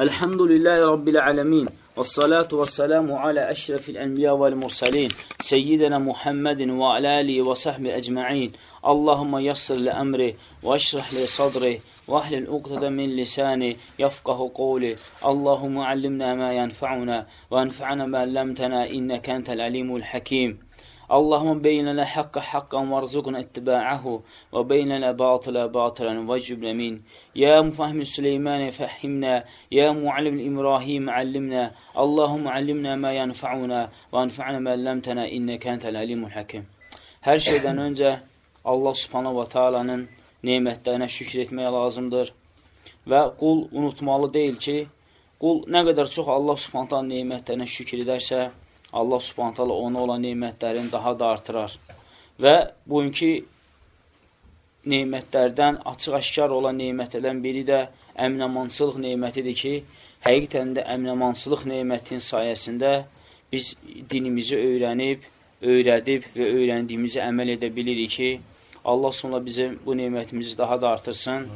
الحمد لله رب العالمين والصلاة والسلام على أشرف الأنبياء والمرسلين سيدنا محمد وعلى آله وصحبه أجمعين. اللهم يسر لأمري واشرح لي صدري واحلل عقدة من لساني يفقه قولي. اللهم علمنا ما ينفعنا وانفعنا ما علمتنا إنك أنت العليم الحكيم. Allahumma beynənə haqqa haqqan varzuqna ittiba'ahu və beynənə batıla batılan və cübləmin. Ya mufahmi Süleymane fəhhimnə, ya muallim İbrahim allimnə, Allahumma allimnə mə yanfa'una və anfa'na mə əlləmtənə innəkə entəl alimul hakim. Hər şeydən öncə Allah subhanahu və taalanın nemətlərinə şükür etmək lazımdır və qul unutmalı deyil ki, qul nə qədər çox Allah subhanahu və taalanın nemətlərinə şükür edərsə, Allah subhanət hala ona olan neymətlərini daha da artırar. Və bugünkü neymətlərdən açıq-aşkar olan neymətlərdən biri də əminəmansılıq neymətidir ki, həqiqətən də əminəmansılıq neymətin sayəsində biz dinimizi öyrənib, öyrədib və öyrəndiyimizi əməl edə bilirik ki, Allah sonra bizim bu neymətimizi daha da artırsın.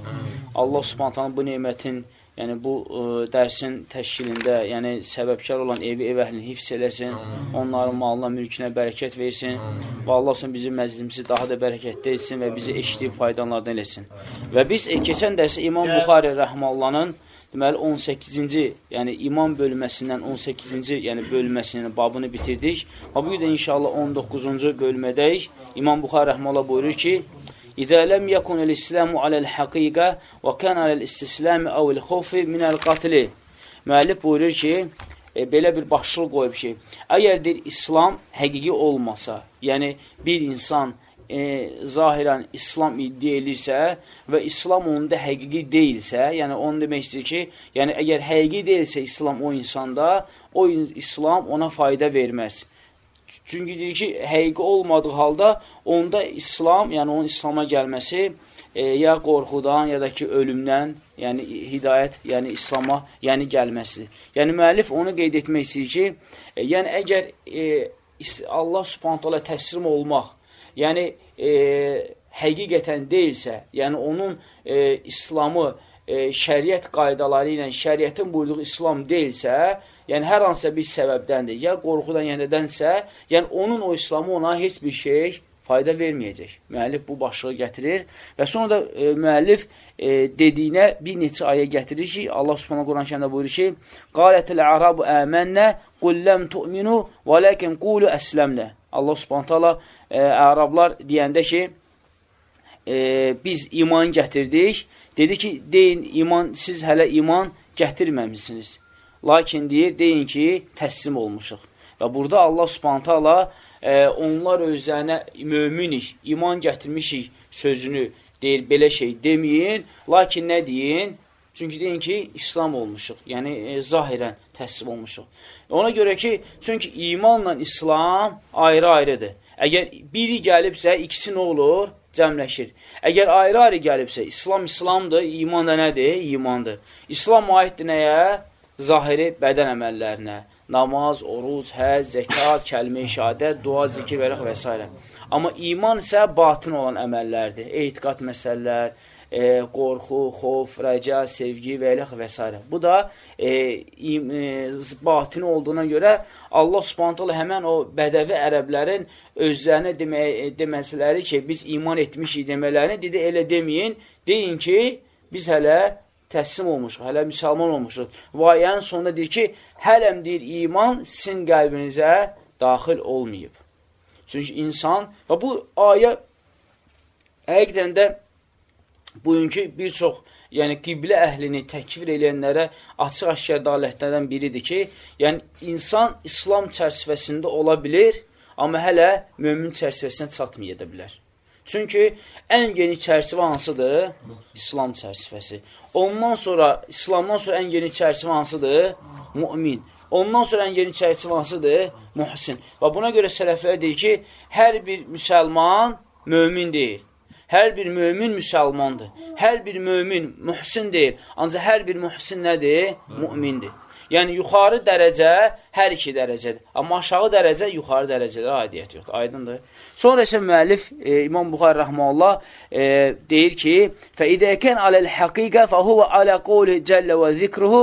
Allah subhanətən bu neymətin yəni bu ə, e, dərsin təşkilində, yəni səbəbkar olan evi, ev əhlini hifz eləsin, Amin. onların malına, mülkünə bərəkət versin Amin. və Allah üçün bizim məclisimizi daha da bərəkətli etsin və bizi eşitdiyi faydalardan eləsin. Və biz e, keçən dərsi İmam Buxari Rəhmallanın deməli 18-ci, yəni imam bölməsindən 18-ci, yəni bölməsinin babını bitirdik. Və bu gün də inşallah 19-cu bölmədəyik. İmam Buxari Rəhmallah buyurur ki, İzə ləm yəkun el-İslamu aləl-həqiqə və kən aləl-istisləmi əvəl-xofi minəl-qatili. Müəllif buyurur ki, e, belə bir başlıq qoyub ki, əgər deyir, İslam həqiqi olmasa, yəni bir insan e, zahirən İslam iddia edirsə və İslam onda həqiqi deyilsə, yəni onu demək istəyir ki, yəni əgər həqiqi deyilsə İslam o insanda, o İslam ona fayda verməz. Çünki deyir ki, həqiqi olmadığı halda onda İslam, yəni onun İslama gəlməsi e, ya qorxudan, ya da ki, ölümdən, yəni hidayət, yəni İslama, yəni gəlməsi. Yəni müəllif onu qeyd etmək istəyir ki, e, yəni əgər e, Allah subhanətələ təslim olmaq, yəni e, həqiqətən deyilsə, yəni onun e, İslamı e, şəriət qaydaları ilə, şəriətin buyurduğu İslam deyilsə, yəni hər hansısa bir səbəbdəndir, ya qorxudan, yəni nədənsə, yəni onun o İslamı ona heç bir şey fayda verməyəcək. Müəllif bu başlığı gətirir və sonra da e, müəllif e, dediyinə bir neçə ayə gətirir ki, Allah Subhanahu Quran kəndə buyurur ki: "Qalatul arabu amannə qul lam tu'minu və lakin qulu əsləmnə." Allah Subhanahu taala e, ərablar deyəndə ki, e, biz iman gətirdik. Dedi ki, deyin iman siz hələ iman gətirməmisiniz. Lakin deyir, deyin ki, təslim olmuşuq. Və burada Allah subhanətə Allah e, onlar özlərinə möminik, iman gətirmişik sözünü deyir, belə şey deməyin. Lakin nə deyin? Çünki deyin ki, İslam olmuşuq. Yəni, e, zahirən təslim olmuşuq. Ona görə ki, çünki imanla İslam ayrı-ayrıdır. Əgər biri gəlibsə, ikisi nə olur? Cəmləşir. Əgər ayrı-ayrı gəlibsə, İslam İslamdır, iman da nədir? İmandır. İslam aiddir nəyə? zahiri bədən əməllərinə, namaz, oruc, həz, zəkat, kəlmə-i şəhadət, dua, zikir və s. Amma iman isə batın olan əməllərdir. Eytiqat məsələlər, e, qorxu, xof, rəca, sevgi və eləx və s. Bu da e, e, batini olduğuna görə Allah subhanətələ həmən o bədəvi ərəblərin özlərinə demə, deməsələri ki, biz iman etmişik demələrini, dedi, elə deməyin, deyin ki, biz hələ təslim olmuşuq, hələ müsəlman olmuşuq. Və ayənin sonunda deyir ki, hələm deyir, iman sizin qəlbinizə daxil olmayıb. Çünki insan, və bu ayə həqiqdən də bugünkü bir çox yəni qiblə əhlini təkvir eləyənlərə açıq-aşkar dalətlərdən biridir ki, yəni insan İslam çərçivəsində ola bilir, amma hələ mömin çərçivəsinə çatmaya da bilər. Çünki ən yeni çərçivə hansıdır? İslam çərçivəsi. Ondan sonra, İslamdan sonra ən yeni çərçivə hansıdır? Mümin. Ondan sonra ən yeni çərçivə hansıdır? Muhsin. Və buna görə sələflər deyir ki, hər bir müsəlman mömin deyil. Hər bir mömin müsəlmandır. Hər bir mömin mühsindir. Ancaq hər bir mühsin nədir? Mümindir. Yəni, yuxarı dərəcə hər iki dərəcədir. Amma aşağı dərəcə yuxarı dərəcədə aidiyyət yoxdur. Aydındır. Sonra isə müəllif e, İmam Buxar Rəhməllah e, deyir ki, فَإِذَا كَنْ عَلَى الْحَقِيقَ فَهُوَ عَلَى قَوْلِ جَلَّ وَذِكْرُهُ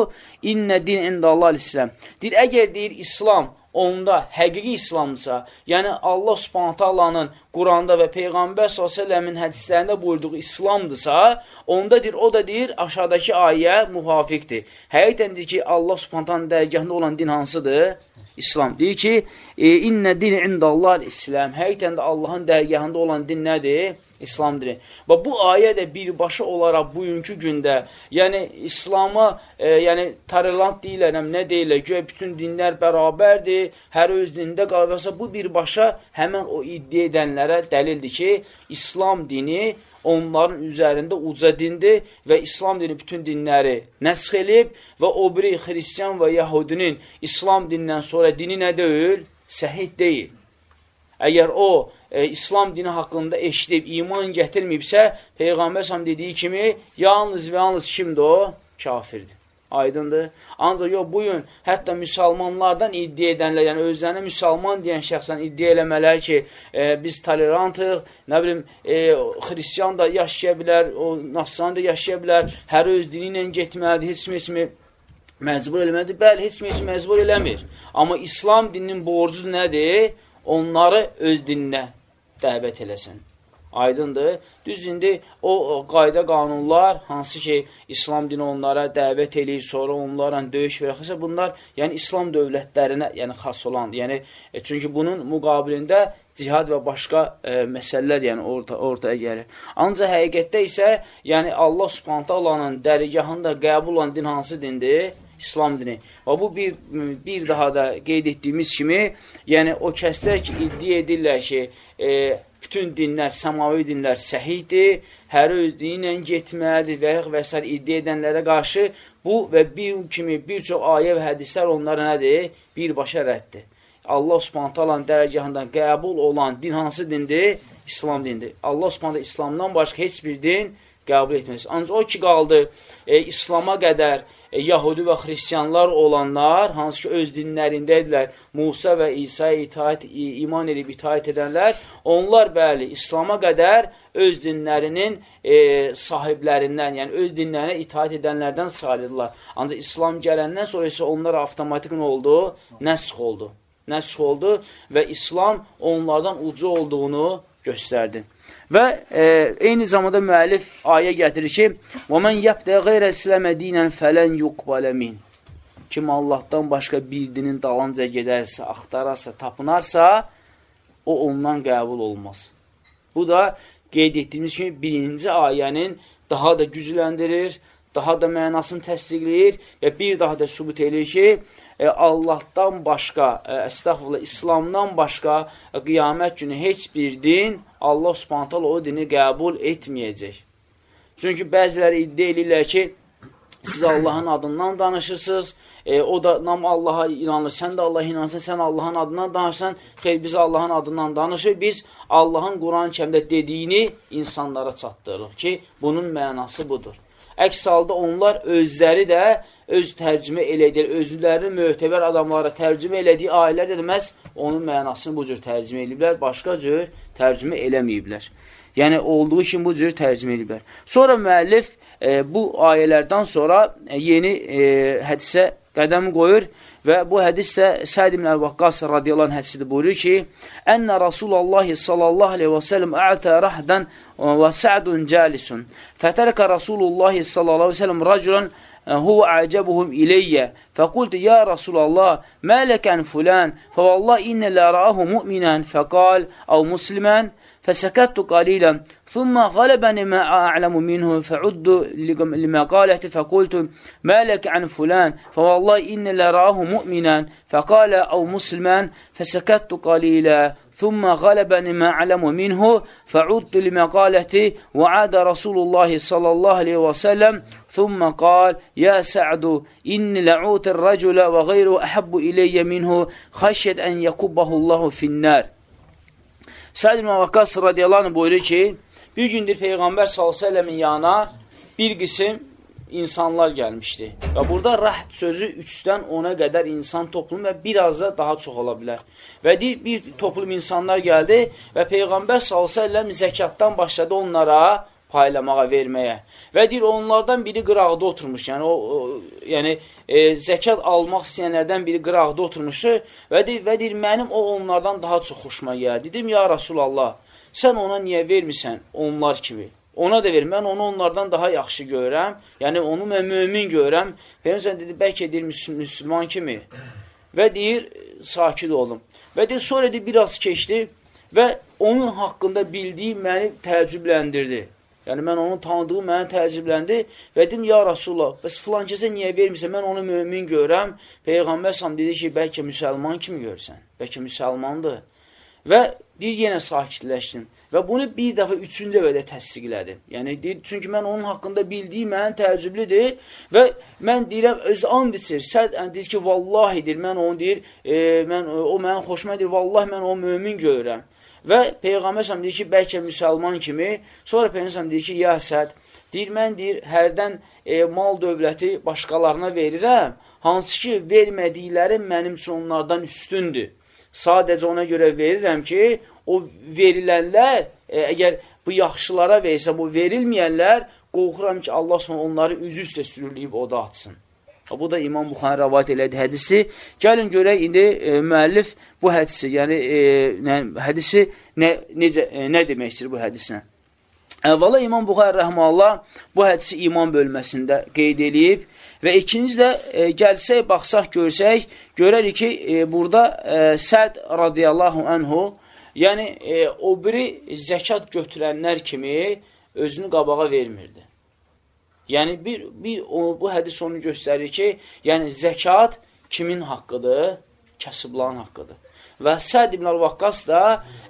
اِنَّ دِينَ عِنْدَ اللّٰهِ الْإِسْلَامِ Deyir, əgər deyir İslam onda həqiqi İslamdırsa, yəni Allah subhanətə Allahın Quranda və Peyğəmbər s.ə.v-in hədislərində buyurduğu İslamdırsa, onda deyir, o da deyir, aşağıdakı ayə müvafiqdir. Həqiqətən deyir ki, Allah subhanətənin dərgahında olan din hansıdır? İslam. Deyir ki, e, İnnə din indallah İslam. Həqiqətən də Allahın dərgahında olan din nədir? İslamdır. Və bu ayə də birbaşa olaraq bugünkü gündə, yəni İslama, e, yəni tolerant deyirlər, nə deyirlər, göyə bütün dinlər bərabərdir, hər öz dində qalırsa, bu birbaşa həmən o iddia edənlərə dəlildir ki, İslam dini onların üzərində uca dindir və İslam dini bütün dinləri nəsx elib və o biri xristiyan və yahudinin İslam dinindən sonra dini nə deyil? Səhid deyil. Əgər o e, İslam dini haqqında eşidib, iman gətirməyibsə, Peyğəmbər sam dediyi kimi, yalnız və yalnız kimdir o? Kafirdir. Aydındır. Ancaq yox, bugün hətta müsəlmanlardan iddia edənlər, yəni özlərinə müsəlman deyən şəxsən iddia eləmələr ki, e, biz tolerantıq, nə bilim, e, xristiyan da yaşaya bilər, o nasran da yaşaya bilər, hər öz dini ilə getməlidir, heç kimi məcbur eləməlidir. Bəli, heç kimi məcbur eləmir. Amma İslam dininin borcu nədir? Onları öz dininə dəvət eləsin. Aydındır. Düz indi o qayda qanunlar, hansı ki, İslam dini onlara dəvət eləyir, sonra onlarla döyüş verəxəsə, bunlar yəni İslam dövlətlərinə yəni xas olan, yəni e, çünki bunun müqabilində cihad və başqa e, məsələlər yəni orta, ortaya gəlir. Ancaq həqiqətdə isə yəni Allah Subhanahu taalanın dərgahında qəbul olan din hansı dindir? İslam dini. Və bu bir, bir daha da qeyd etdiyimiz kimi, yəni o kəslər ki, iddia edirlər ki, e, bütün dinlər, səmavi dinlər səhihdir, hər öz dini ilə getməlidir və, və s. iddia edənlərə qarşı bu və bir kimi bir çox ayə və hədislər onlara nədir? Birbaşa rəddir. Allah subhanət alanın dərgahından qəbul olan din hansı dindir? İslam dindir. Allah subhanət İslamdan başqa heç bir din qəbul etməz. Ancaq o ki, qaldı e, İslama qədər e, Yahudi və xristiyanlar olanlar, hansı ki öz dinlərindədirlər, Musa və İsa'ya itaət, iman edib itaət edənlər, onlar bəli, İslama qədər öz dinlərinin e, sahiblərindən, yəni öz dinlərinə itaət edənlərdən sayılırlar. Ancaq İslam gələndən sonra isə onlar avtomatik nə oldu? Nəsx oldu. Nəsx oldu və İslam onlardan ucu olduğunu göstərdi. Və e, eyni zamanda müəllif ayə gətirir ki, وَمَنْ يَبْدَ غَيْرَ الْسِلَمَ دِينًا فَلَنْ يُقْبَلَ مِنْ Kim Allahdan başqa bir dinin dalınca gedərsə, axtararsa, tapınarsa, o ondan qəbul olmaz. Bu da qeyd etdiyimiz kimi birinci ayənin daha da gücləndirir, daha da mənasını təsdiqləyir və bir daha da sübut edir ki, e, Allahdan başqa, e, əstəğfurullah, İslamdan başqa e, qiyamət günü heç bir din Allah subhantal o dini qəbul etməyəcək. Çünki bəziləri iddia edirlər ki, siz Allahın adından danışırsınız, e, o da nam Allaha inanır, sən də Allaha inansın, sən Allahın adından danışsan, xeyr, biz Allahın adından danışır, biz Allahın Quran-ı kəmdə dediyini insanlara çatdırırıq ki, bunun mənası budur. Əks halda onlar özləri də öz tərcümə elədir, özlərini möhtəbər adamlara tərcümə elədiyi ayələr də deməz, onun mənasını bu cür tərcümə ediblər, başqa cür tərcümə eləməyiblər. Yəni, olduğu kimi bu cür tərcümə ediblər. Sonra müəllif e, bu ayələrdən sonra e, yeni e, hədisə qədəmi qoyur və bu hədis də Səid ibn Əl-Vaqqas radiyallahu anh hədisidir buyurur ki, Ənə Rasulullah sallallahu aleyhi və səlləm ətə rəhdən və sə'dun cəlisun. Fətərəkə Rasulullah sallallahu aleyhi və səlləm rəculən هو أعجبهم إلي. فقلت يا رسول الله ما لك عن فلان؟ فوالله إن لا رآه مؤمنا. فقال أو مسلما؟ فسكت قليلا. ثم غلبني ما أعلم منه. فعد لما قالت فقلت ما لك عن فلان؟ فوالله إن لراه مؤمنا. فقال أو مسلما؟ فسكت قليلا. ثم غلبني ما أعلم منه فعدت لمقالتي وعاد رسول الله صلى الله عليه وسلم ثم قال يا سعد إن لعوت الرجل وغيره أحب إلي منه خشية أن يكبه الله في النار Səd ibn Vakkas radiyallahu anh buyurur ki, Bir gündür Peyğəmbər s.ə.v-in yanına bir qism insanlar gəlmişdi. Və burada rəhd sözü 3-dən 10-a qədər insan toplumu və biraz da daha çox ola bilər. Və deyir, bir toplum insanlar gəldi və Peyğəmbər s.ə.v zəkatdan başladı onlara paylamağa, verməyə. Və deyir, onlardan biri qırağda oturmuş, yəni, o, o, yəni e, zəkat almaq istəyənlərdən biri qırağda oturmuşdu və deyir, və deyir, mənim o onlardan daha çox xoşuma gəldi. Dedim, ya Rasulallah, sən ona niyə vermirsən onlar kimi? Ona da ver, mən onu onlardan daha yaxşı görürəm, yəni onu mən mömin görürəm. Peyğəmbər dedi, bəlkə deyir, müsəlman kimi və deyir, sakit olum. Və deyir, sonra deyir, biraz keçdi və onun haqqında bildiyi məni təəccübləndirdi. Yəni, mən onu tanıdığım mənə təəccübləndi və dedim, ya Rasulullah, bəs filan kəsə niyə vermirsən, mən onu mömin görəm. Peyğəmbər sam dedi ki, bəlkə müsəlman kimi görsən, bəlkə müsəlmandır. Və deyir, yenə sakitləşdim. Və bunu bir dəfə üçüncü dəfə təsdiqlədim. Yəni, deyir, çünki mən onun haqqında bildiyim mənə təəccüblidir və mən deyirəm, öz and içir, səd yəni, deyir ki, vallahi deyir, mən onu deyir, e, mən, o mənim xoşuma deyir, vallahi mən onu mömin görürəm. Və Peyğəmbər səhəm deyir ki, bəlkə müsəlman kimi, sonra Peyğəmbər səhəm deyir ki, ya səd, deyir, mən deyir, hərdən e, mal dövləti başqalarına verirəm, hansı ki, vermədikləri mənim üçün onlardan üstündür. Sadəcə ona görə verirəm ki, o verilənlər, e, əgər bu yaxşılara versə, bu verilməyənlər, qorxuram ki, Allah onları üzü üstə sürüləyib oda atsın. Bu da İmam Buxarə rəvat elədi hədisi. Gəlin görək, indi e, müəllif bu hədisi, yəni e, nə, hədisi nə, necə, e, nə demək istəyir bu hədislə? Əvvəla İmam Buxarə rəhməllah bu hədisi iman bölməsində qeyd eləyib və ikinci də e, gəlsək, baxsaq, görsək, görərik ki, e, burada e, Səd radiyallahu anhu, yəni e, o biri zəkat götürənlər kimi özünü qabağa vermirdi. Yəni, bir, bir, o, bu hədis onu göstərir ki, yəni zəkat kimin haqqıdır? Kasıbların haqqıdır. Və Səd ibn Al-Vakqas da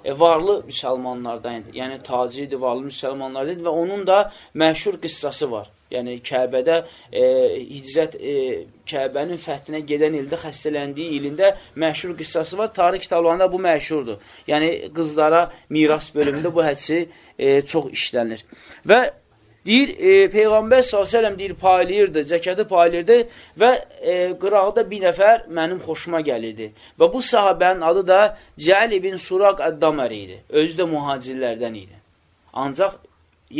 e, varlı müsəlmanlardan idi. Yəni, tacirdir, varlı müsəlmanlardan idi və onun da məşhur qıssası var. Yəni, Kəbədə e, hicrət, e, Kəbənin fəthinə gedən ildə, xəstələndiyi ilində məşhur qıssası var. Tarih kitablarında bu məşhurdur. Yəni, qızlara miras bölümündə bu hədisi e, çox işlənir. Və Deyir, e, Peyğəmbər s.ə.v deyir, paylayırdı, zəkatı paylayırdı və e, qıraqda bir nəfər mənim xoşuma gəlirdi. Və bu sahabənin adı da Cəl ibn Suraq Əddamər idi. Özü də mühacirlərdən idi. Ancaq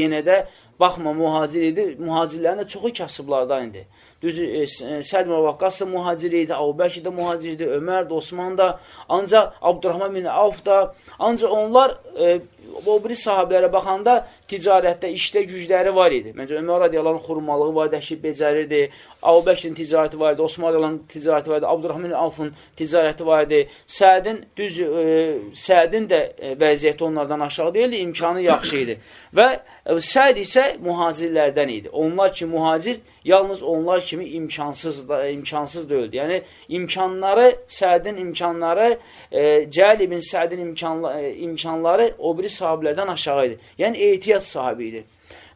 yenə də baxma mühacir idi, mühacirlərin də çoxu kasıblardan idi. Düz e, Səd Məvaqqas da mühacir idi, Əbubəşir də mühacir idi, Ömər də, Osman da, ancaq Abdurrahman bin Avf da, ancaq onlar e, o biri sahabələrə baxanda ticarətdə, işdə gücləri var idi. Məncə, Ömər radiyaların xurmalığı var idi, əşib becərirdi, Avbəşrin ticarəti var idi, Osman radiyaların ticarəti var idi, Abdurrahman Avfın ticarəti var idi. Sədin, düz, e, Sədin də e, vəziyyəti onlardan aşağı deyildi, imkanı yaxşı idi. Və Səd isə mühacirlərdən idi. Onlar ki, mühacir yalnız onlar kimi imkansız da, imkansız deyildi. Yəni, imkanları, Sədin imkanları, e, Cəl ibn Sədin imkanla, e, imkanları o biri sahabilərdən aşağı idi. Yəni, ehtiyat sahibi idi.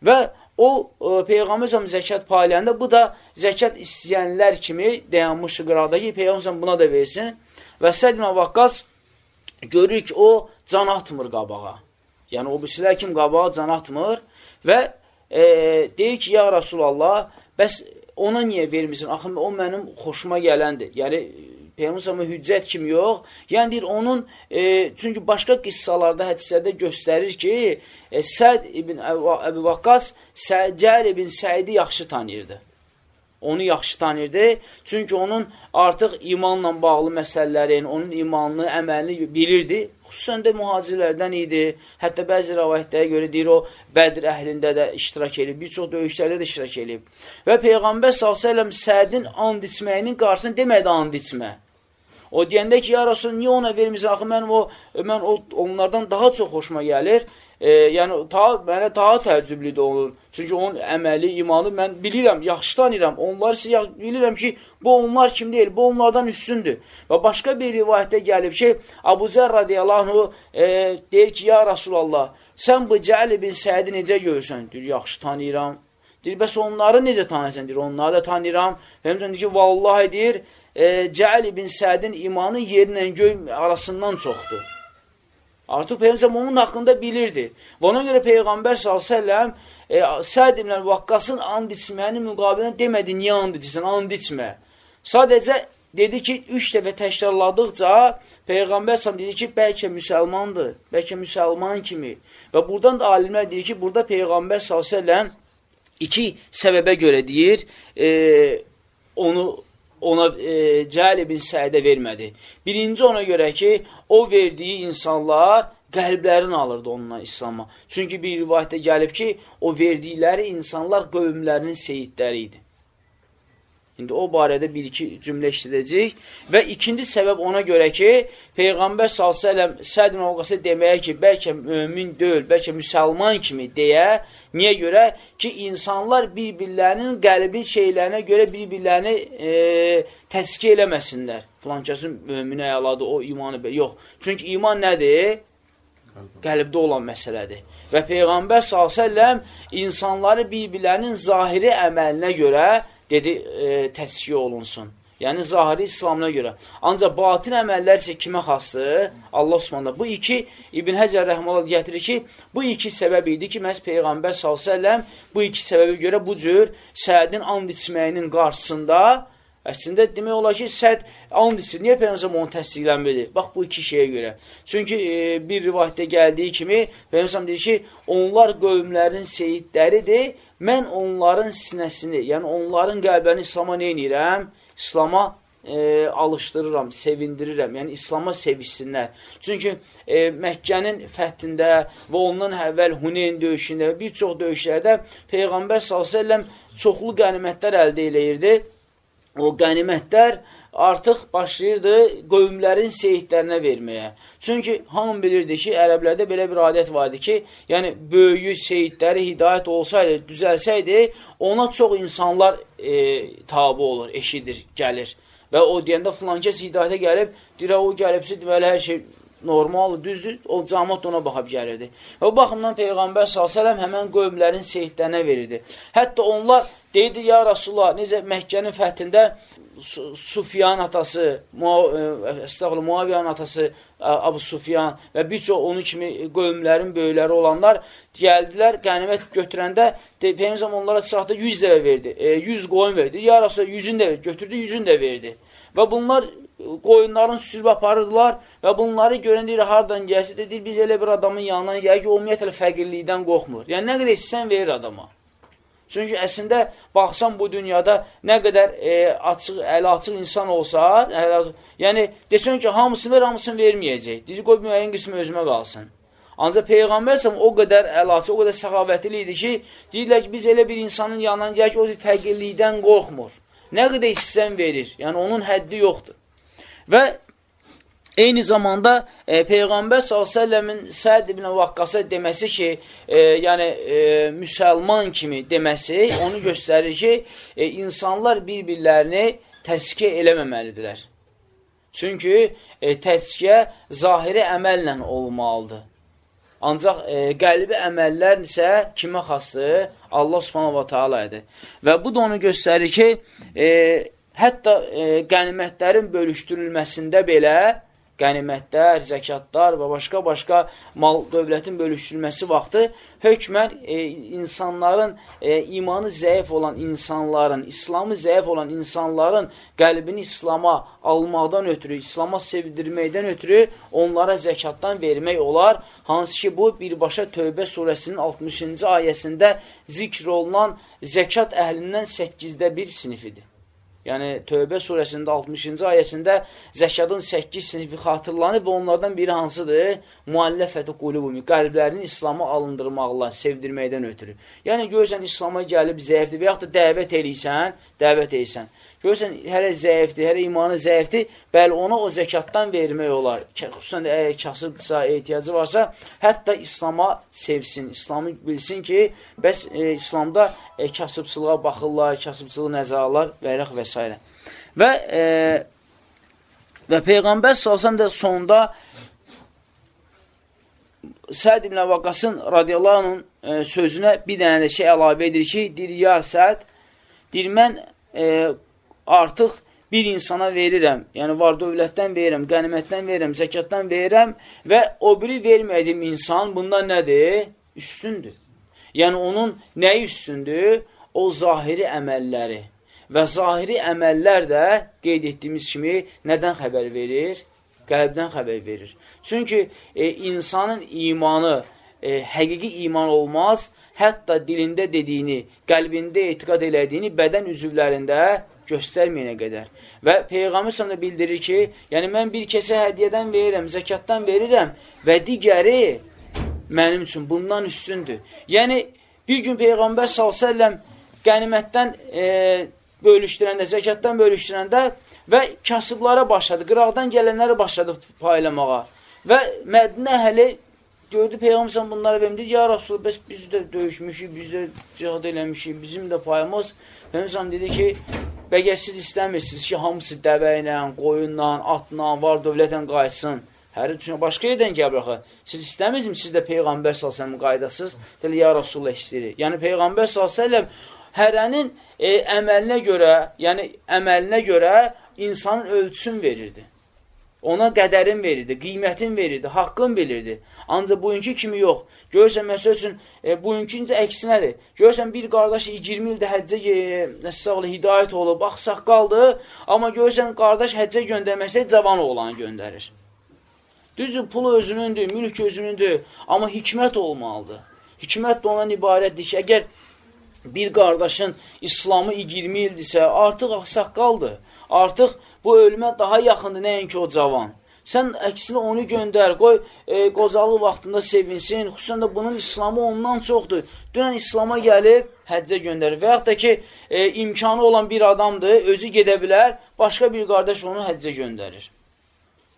Və o, e, Peyğəmbər zəkat paylayanda, bu da zəkat istəyənlər kimi dayanmış qıraqda ki, Peyğəmbər buna da versin. Və Səd ibn Vakqas görür ki, o can atmır qabağa. Yəni, o birisilər kim qabağa can atmır və e, deyir ki, ya Rasulallah, Bəs ona niyə vermirsən? Axı, o mənim xoşuma gələndir. Yəni, Peyğəmbər hüccət kimi yox. Yəni deyir onun e, çünki başqa qıssalarda, hədislərdə göstərir ki, e, Səd ibn Əbu Vaqqas Cəl ibn Səidi yaxşı tanıyırdı onu yaxşı tanırdı. Çünki onun artıq imanla bağlı məsələlərin, onun imanını, əməlini bilirdi. Xüsusən də mühacirlərdən idi. Hətta bəzi rəvayətlərə görə deyir, o Bədir əhlində də iştirak edib, bir çox döyüşlərdə də iştirak edib. Və Peyğəmbər s.ə.v Sədin and içməyinin qarşısını demədi and içmə. O deyəndə ki, ya Rasul, niyə ona vermirsən? Axı, mən, o, mən o, onlardan daha çox xoşuma gəlir e, yəni ta, mənə daha təəccüblidir onun. Çünki onun əməli, imanı mən bilirəm, yaxşı tanıyıram. Onlar isə bilirəm ki, bu onlar kim deyil, bu onlardan üstündür. Və başqa bir rivayətdə gəlib ki, Abu Zər radiyallahu e, deyir ki, ya Rasulallah, sən bu Cəl ibn Səidi necə görürsən? Deyir, yaxşı tanıyıram. Deyir, bəs onları necə tanıyırsan? Deyir, onları da tanıyıram. Həmçinin deyir ki, vallahi deyir, e, Cəl ibn Sədin imanı yerlə göy arasından çoxdur. Artıq Peyğəmbər onun haqqında bilirdi. Və ona görə Peyğəmbər s.ə.v e, Səd ibn Vaqqasın and içməyinin müqabilində demədi, niyə and içirsən, and içmə. Sadəcə dedi ki, üç dəfə təkrarladıqca Peyğəmbər s.ə.v dedi ki, bəlkə müsəlmandır, bəlkə müsəlman kimi. Və buradan da alimlər deyir ki, burada Peyğəmbər s.ə.v iki səbəbə görə deyir, e, onu ona e, Cəhl ibn Səidə vermədi. Birinci ona görə ki, o verdiyi insanlar qəlblərini alırdı onunla İslama. Çünki bir rivayətdə gəlib ki, o verdikləri insanlar qövmlərinin seyidləri idi. İndi o barədə bir-iki cümlə işlədəcək. Və ikinci səbəb ona görə ki, Peyğəmbər s.ə.v olqası deməyə ki, bəlkə mömin deyil, bəlkə müsəlman kimi deyə, niyə görə? Ki, insanlar bir-birlərinin qəlbin şeylərinə görə bir-birlərini e, təskiyə eləməsinlər. Filan kəsin möminə əladır, o imanı belə. Yox. Çünki iman nədir? Qəlbdə olan məsələdir. Və Peyğəmbər s.ə.v insanları bir-birlərinin zahiri əməlinə görə dedi, e, təskiyə olunsun. Yəni, zahiri İslamına görə. Ancaq batin əməllər isə kimə xasdır? Allah Osmanlı. Bu iki, İbn Həcər Rəhmələ gətirir ki, bu iki səbəb idi ki, məhz Peyğəmbər s.ə.v bu iki səbəbə görə bu cür sədin and içməyinin qarşısında Əslində demək olar ki, səd and içir. Niyə Peyğəmbər onu təsdiqlənmədi? Bax, bu iki şeyə görə. Çünki e, bir rivayətdə gəldiyi kimi, Peyğəmbər deyir ki, onlar qövmlərin seyidləridir, mən onların sinəsini, yəni onların qəlbəni İslama nə edirəm? İslama e, alışdırıram, sevindirirəm, yəni İslama sevişsinlər. Çünki e, Məkkənin fəthində və ondan əvvəl Huneyn döyüşündə bir çox döyüşlərdə Peyğəmbər s.ə.v çoxlu qənimətlər əldə eləyirdi o qənimətlər artıq başlayırdı qövmlərin seyidlərinə verməyə. Çünki hamı bilirdi ki, ərəblərdə belə bir adət vardı ki, yəni böyüyü seyidləri hidayət olsaydı, düzəlsəydi, ona çox insanlar e, tabi olur, eşidir, gəlir. Və o deyəndə filan kəs hidayətə gəlib, deyir, o gəlibsə, deməli, hər şey normaldır, düzdür, o camat ona baxıb gəlirdi. Və bu baxımdan Peyğəmbər s.ə.v həmən qövmlərin seyidlərinə verirdi. Hətta onlar Deyirdi, ya Rasulullah, necə Məkkənin fəthində Sufyan atası, e, Muaviyanın atası Abu Sufyan və bir çox onun kimi qövmlərin böyükləri olanlar gəldilər, qənimət götürəndə Peyyəmzəm onlara çıxaqda 100 dəvə verdi, e, 100 qoyun verdi. Ya Rasulullah, 100-ün də verdi, götürdü, 100-ün də verdi. Və bunlar qoyunların sürüb aparırdılar və bunları görən deyir, hardan gəlsə, deyir, biz elə bir adamın yanından gəlir ki, ümumiyyətlə fəqirlikdən qorxmur. Yəni, nə qədər istəsən verir adama. Çünki əslində baxsan bu dünyada nə qədər e, açıq, əli açıq insan olsa, əli yəni desən ki, hamısını ver, hamısını verməyəcək. Deyir, qoy müəyyən qismi özümə qalsın. Ancaq Peyğəmbər səhəm o qədər əli açıq, o qədər səxavətli idi ki, deyirlər ki, biz elə bir insanın yanından gəlir ki, o fəqirlikdən qorxmur. Nə qədər istəsən verir. Yəni, onun həddi yoxdur. Və Eyni zamanda e, Peyğəmbər s.ə.v-in Səd ibn Vaqqasa deməsi ki, e, yəni e, müsəlman kimi deməsi onu göstərir ki, e, insanlar bir-birlərini təskiyə eləməməlidirlər. Çünki e, təskiyə zahiri əməllə olmalıdır. Ancaq e, qəlbi əməllər isə kimə xasdır? Allah subhanahu wa ta'ala edir. Və bu da onu göstərir ki, e, hətta e, qənimətlərin bölüşdürülməsində belə qənimətlər, zəkatlar və başqa-başqa mal dövlətin bölüşdürülməsi vaxtı hökmən e, insanların, e, imanı zəif olan insanların, İslamı zəif olan insanların qəlbini İslama almaqdan ötürü, İslama sevdirməkdən ötürü onlara zəkatdan vermək olar. Hansı ki, bu birbaşa Tövbə surəsinin 60-cı ayəsində zikr olunan zəkat əhlindən 8-də bir sinifidir. Yəni, Tövbə surəsində 60-cı ayəsində zəkadın 8 sinifi xatırlanıb və onlardan biri hansıdır? Mualləfəti qulubumi, qəlblərinin İslam'a alındırmaqla, sevdirməkdən ötürü. Yəni, görürsən, İslam'a gəlib zəifdir və yaxud da dəvət eləysən, dəvət eləysən. Görürsən, hələ zəifdir, hələ imanı zəifdir, bəli, ona o zəkatdan vermək olar. Xüsusən də əgər kasıbdırsa, ehtiyacı varsa, hətta İslama sevsin, İslamı bilsin ki, bəs e, İslamda e, kasıbçılığa baxırlar, kasıbçılığı nəzərlər və ilə və s. Və, e, və Peyğəmbər salsam da sonda Səd ibn Vaqasın radiyallahu anhın e, sözünə bir dənə də şey əlavə edir ki, deyir, ya Səd, deyir, mən e, artıq bir insana verirəm, yəni var dövlətdən verirəm, qənimətdən verirəm, zəkatdan verirəm və o biri vermədiyim insan bundan nədir? Üstündür. Yəni onun nəyi üstündür? O zahiri əməlləri. Və zahiri əməllər də qeyd etdiyimiz kimi nədən xəbər verir? Qəlbdən xəbər verir. Çünki e, insanın imanı, e, həqiqi iman olmaz, hətta dilində dediyini, qəlbində etiqad elədiyini bədən üzvlərində göstərməyənə qədər. Və Peyğəmbər sənə bildirir ki, yəni mən bir kəsə hədiyyədən verirəm, zəkatdan verirəm və digəri mənim üçün bundan üstündür. Yəni, bir gün Peyğəmbər s.ə.v qənimətdən e, bölüşdürəndə, zəkatdan bölüşdürəndə və kasıblara başladı, qıraqdan gələnləri başladı paylamağa. Və Mədinə əhəli gördü Peyğəmbər bunları verdi. Ya Rasul, bəs biz də döyüşmüşük, biz də cihad eləmişik, bizim də payımız. Peyğəmbər dedi ki, Bəgər siz istəmirsiniz ki, hamısı dəvə ilə, qoyunla, atla, var dövlətlə qayıtsın. Hər üçün başqa yerdən gəlir axı. Siz istəmirsiniz, siz də Peyğəmbər s.ə.v qaydasız. Dedi, ya Rasulullah istəyir. Yəni, Peyğəmbər s.ə.v hərənin e, əməlinə görə, yəni əməlinə görə insanın ölçüsün verirdi. Ona qədərin verirdi, qiymətin verirdi, haqqın bilirdi. Ancaq bugünkü kimi yox. Görürsən, məsəl üçün, e, bugünkü də əksinədir. Görürsən, bir qardaş 20 ildə həccə e, nəsəqlə hidayət olub, axsaq qaldı, amma görürsən, qardaş həccə göndərməsə cavan oğlanı göndərir. Düzdür, pul özünündür, mülk özünündür, amma hikmət olmalıdır. Hikmət də ondan ibarətdir ki, əgər bir qardaşın İslamı 20 ildirsə, artıq axsaq qaldı. Artıq bu ölümə daha yaxındır, nəinki o cavan. Sən əksinə onu göndər, qoy e, qozalı vaxtında sevinsin, xüsusən də bunun İslamı ondan çoxdur. Dünən İslama gəlib həccə göndərir və yaxud da ki, e, imkanı olan bir adamdır, özü gedə bilər, başqa bir qardaş onu həccə göndərir.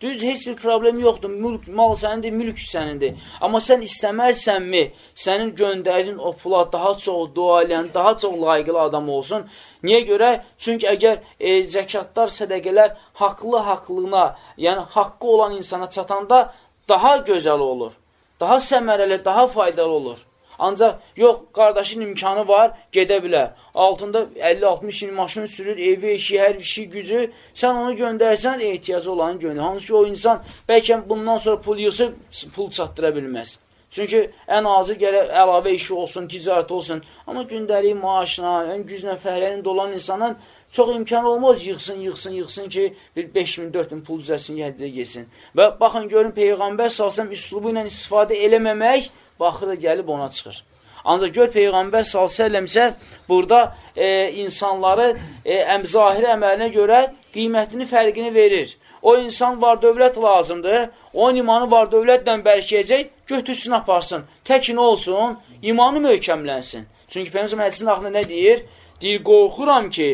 Düz, heç bir problem yoxdur. Mülk, mal sənindir, mülk sənindir. Amma sən istəmərsənmi, sənin göndərin o pula daha çox dua eləyən, daha çox layiqli adam olsun. Niyə görə? Çünki əgər e, zəkatlar, sədəqələr haqlı-haqlığına, yəni haqqı olan insana çatanda daha gözəl olur. Daha səmərəli, daha faydalı olur. Ancaq yox, qardaşın imkanı var, gedə bilər. Altında 50-60 il maşın sürür, evi, eşi, hər şey gücü. Sən onu göndərsən, ehtiyacı olanı göndər. Hansı ki, o insan bəlkə bundan sonra pul yığsa, pul çatdıra bilməz. Çünki ən azı gərək əlavə işi olsun, ticarət olsun. Amma gündəlik maaşla, ən güclə fəhlənin dolan insanın çox imkan olmaz yığsın, yığsın, yığsın ki, bir 5 min, 4 min pul düzəlsin, həccə geçsin. Və baxın, görün, Peyğəmbər salsam üslubu ilə istifadə eləməmək baxırı gəlib ona çıxır. Ancaq gör Peyğəmbər s.ə.v isə burada e, insanları e, əm, zahiri əməlinə görə qiymətini, fərqini verir. O insan var dövlət lazımdır, onun imanı var dövlətlə bərkiyəcək, götürsün, aparsın. Tək nə olsun? İmanı möhkəmlənsin. Çünki Peyğəmbər hədisinin axında nə deyir? Deyir, qorxuram ki,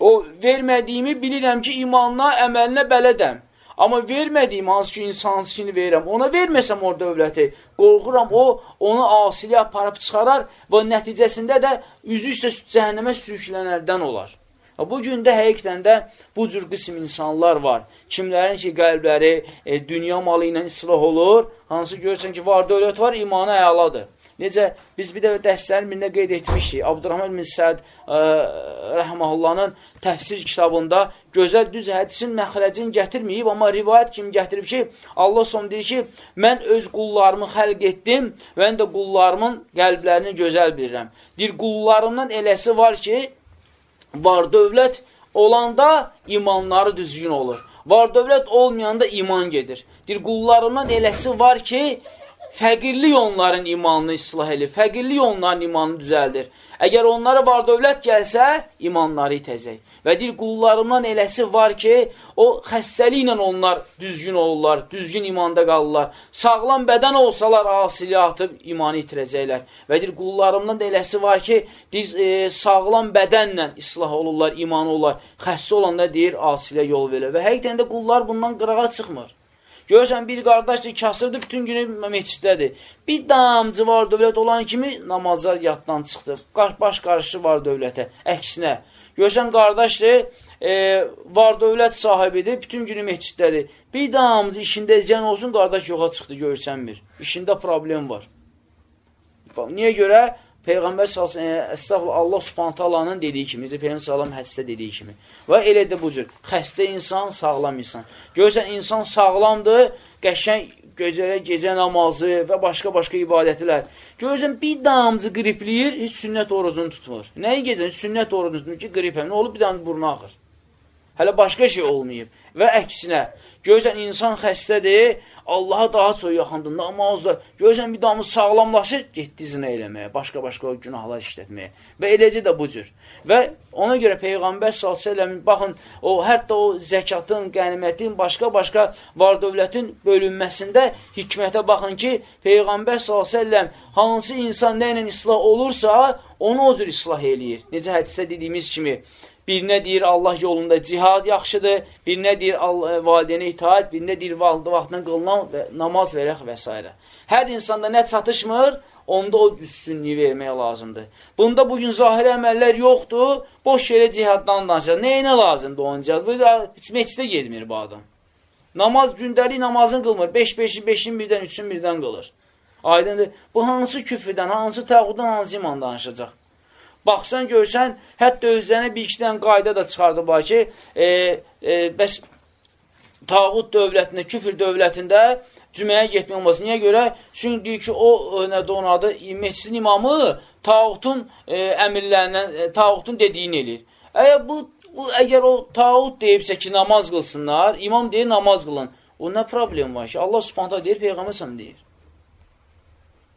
o vermədiyimi bilirəm ki, imanına, əməlinə bələdəm. Amma vermədiyim hansı ki, insansını verirəm, ona verməsəm o dövləti, qorxuram, o, onu asiliyə aparıb çıxarar və nəticəsində də üzü üstə cəhənnəmə sürüklənərdən olar. Bu gün də həqiqdən də bu cür qism insanlar var. Kimlərin ki, qəlbləri e, dünya malı ilə islah olur, hansı görürsən ki, var dövlət var, imanı əladır. Necə biz bir dəfə dərslərin birində qeyd etmişdik. Abdurrahman bin Səd ə, rəhməhullahın təfsir kitabında gözəl düz hədisin məxrəcini gətirməyib, amma rivayət kimi gətirib ki, Allah son deyir ki, mən öz qullarımı xəlq etdim və də qullarımın qəlblərini gözəl bilirəm. Deyir, qullarımdan eləsi var ki, var dövlət olanda imanları düzgün olur. Var dövlət olmayanda iman gedir. Deyir, qullarımdan eləsi var ki, fəqirlik onların imanını islah edir, fəqirlik onların imanını düzəldir. Əgər onlara var dövlət gəlsə, imanları itəcək. Və deyir, qullarımdan eləsi var ki, o xəstəliklə onlar düzgün olurlar, düzgün imanda qalırlar. Sağlam bədən olsalar, asili atıb imanı itirəcəklər. Və deyir, qullarımdan da eləsi var ki, deyir, e, sağlam bədənlə islah olurlar, imanı olurlar. Xəstə olanda deyir, asilə yol verir. Və həqiqdən də qullar bundan qırağa çıxmır. Görürsən, bir qardaşdır, kasırdır, bütün günü meçiddədir. Bir damcı var dövlət olan kimi namazlar yaddan çıxdı. Baş qarışı var dövlətə, əksinə. Görürsən, qardaşdır, e, var dövlət sahibidir, bütün günü meçiddədir. Bir damcı işində ziyən olsun, qardaş yoxa çıxdı, görürsənmir. İşində problem var. Niyə görə? Peyğəmbər e, əstəğfurullah, Allah subhanət Allah'ın dediyi kimi, Peyğəmbər salam hədisdə dediyi kimi. Və elə də bu cür, xəstə insan, sağlam insan. Görürsən, insan sağlamdır, qəşəng gecə, gecə namazı və başqa-başqa ibadətlər. Görürsən, bir damcı qripləyir, heç sünnət orucunu tutmur. Nəyi gecən? Sünnət orucunu tutmur ki, qrip həm. Nə olub? Bir damcı burnu axır. Hələ başqa şey olmayıb. Və əksinə, görürsən, insan xəstədir, Allaha daha çox yaxındır, namazda. Görürsən, bir damız sağlamlaşır, getdi zina eləməyə, başqa-başqa günahlar işlətməyə. Və eləcə də bu cür. Və ona görə Peyğəmbər s.ə.v baxın, o, hətta o zəkatın, qənimətin, başqa-başqa var dövlətin bölünməsində hikmətə baxın ki, Peyğəmbər s.ə.v hansı insan nə ilə islah olursa, onu o cür islah eləyir. Necə hədisdə dediyimiz kimi, birinə deyir Allah yolunda cihad yaxşıdır, birinə deyir e, valideynə itaat, birinə deyir vaxtdan qılınan namaz verək və s. Hər insanda nə çatışmır, onda o üstünlüyü vermək lazımdır. Bunda bugün zahiri əməllər yoxdur, boş yerə cihaddan danışır. Nəyinə lazımdır onun cihad? Bu da heç meçdə gedmir bu adam. Namaz, gündəlik namazını qılmır. 5-5-i 5-in birdən, 3-ün birdən qılır. Aydındır. Bu hansı küfrdən, hansı təğudan, hansı iman danışacaq? Baxsan, görsən, hətta özlərinə bir iki dənə qayda da çıxardıblar ki, e, e, bəs tağut dövlətində, küfür dövlətində cüməyə getmək olmaz. Niyə görə? Çünki deyir ki, o, e, nədə onun adı, meçidin imamı tağutun e, əmirlərindən, e, tağutun dediyini eləyir. Əgər bu, bu, əgər o tağut deyibsə ki, namaz qılsınlar, imam deyir, namaz qılın. O nə problem var ki? Allah subhanətə deyir, Peyğəmbər deyir.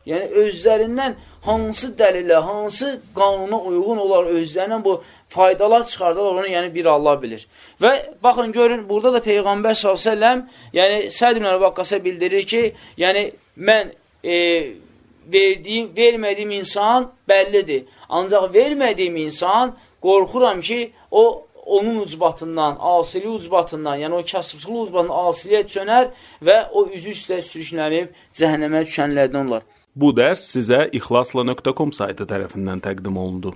Yəni, özlərindən hansı dəlilə, hansı qanuna uyğun olar özlərindən bu faydalar çıxardarlar, onu yəni bir Allah bilir. Və baxın, görün, burada da Peyğəmbər s.ə.v yəni Səd ibn Əl-Vaqqasa bildirir ki, yəni mən e, verdiyim, vermədiyim insan bəllidir. Ancaq vermədiyim insan qorxuram ki, o onun ucbatından, asili ucbatından, yəni o kasıbçılı ucbatından asiliyə çönər və o üzü üstə sürüşlənib cəhənnəmə düşənlərdən olar. Bu dərs sizə ixlasla.com saytı tərəfindən təqdim olundu.